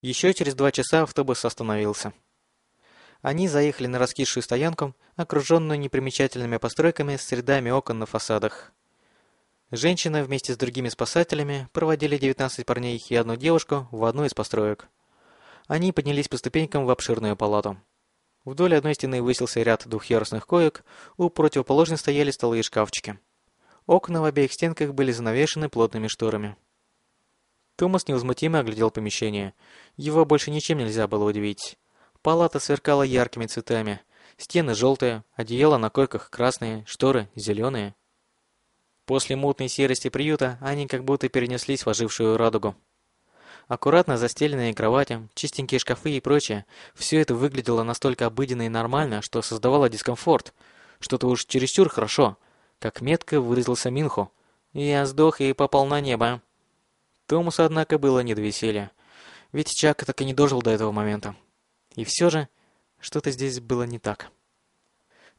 Еще через два часа автобус остановился. Они заехали на раскисшую стоянку, окруженную непримечательными постройками с рядами окон на фасадах. Женщина вместе с другими спасателями проводили 19 парней и одну девушку в одну из построек. Они поднялись по ступенькам в обширную палату. Вдоль одной стены высился ряд двухъярусных коек, у противоположной стояли столы и шкафчики. Окна в обеих стенках были занавешены плотными шторами. Томас невозмутимо оглядел помещение. Его больше ничем нельзя было удивить. Палата сверкала яркими цветами. Стены желтые, одеяла на койках красные, шторы зеленые. После мутной серости приюта они как будто перенеслись в ожившую радугу. Аккуратно застеленные кровати, чистенькие шкафы и прочее, все это выглядело настолько обыденно и нормально, что создавало дискомфорт. Что-то уж чересчур хорошо, как метко выразился Минху. «Я сдох и попал на небо». Томасу, однако, было не до веселья. Ведь Чак так и не дожил до этого момента. И все же, что-то здесь было не так.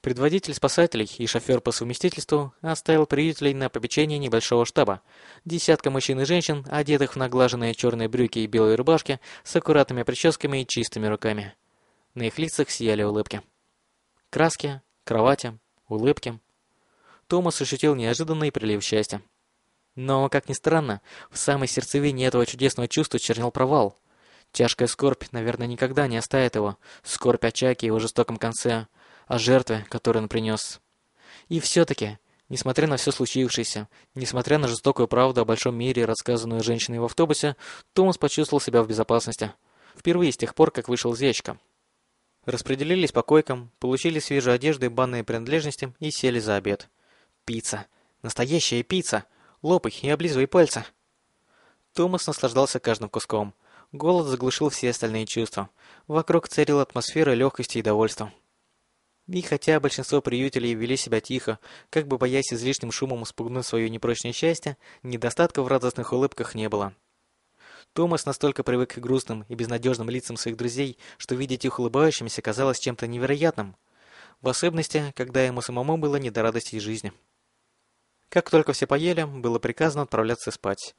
Предводитель спасателей и шофер по совместительству оставил приютелей на попечение небольшого штаба. Десятка мужчин и женщин, одетых в наглаженные черные брюки и белые рубашки, с аккуратными прическами и чистыми руками. На их лицах сияли улыбки. Краски, кровати, улыбки. Томас ощутил неожиданный прилив счастья. Но, как ни странно, в самой сердцевине этого чудесного чувства чернел провал. Тяжкая скорбь, наверное, никогда не оставит его. Скорбь о Чаке и его жестоком конце, о жертве, которую он принес. И все-таки, несмотря на все случившееся, несмотря на жестокую правду о большом мире, рассказанную женщиной в автобусе, Томас почувствовал себя в безопасности. Впервые с тех пор, как вышел из ящика. Распределились по койкам, получили свежую одежду и банные принадлежности и сели за обед. Пицца. Настоящая пицца. Лопай и облизывай пальцы. Томас наслаждался каждым куском. Голод заглушил все остальные чувства. Вокруг царила атмосфера легкости и довольства. И хотя большинство приютелей вели себя тихо, как бы боясь излишним шумом спугнуть свое непрочное счастье, недостатка в радостных улыбках не было. Томас настолько привык к грустным и безнадежным лицам своих друзей, что видеть их улыбающимися казалось чем-то невероятным. В особенности, когда ему самому было не до радости жизни. Как только все поели, было приказано отправляться спать.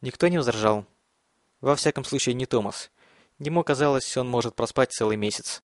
Никто не возражал. Во всяком случае, не Томас. Ему казалось, он может проспать целый месяц.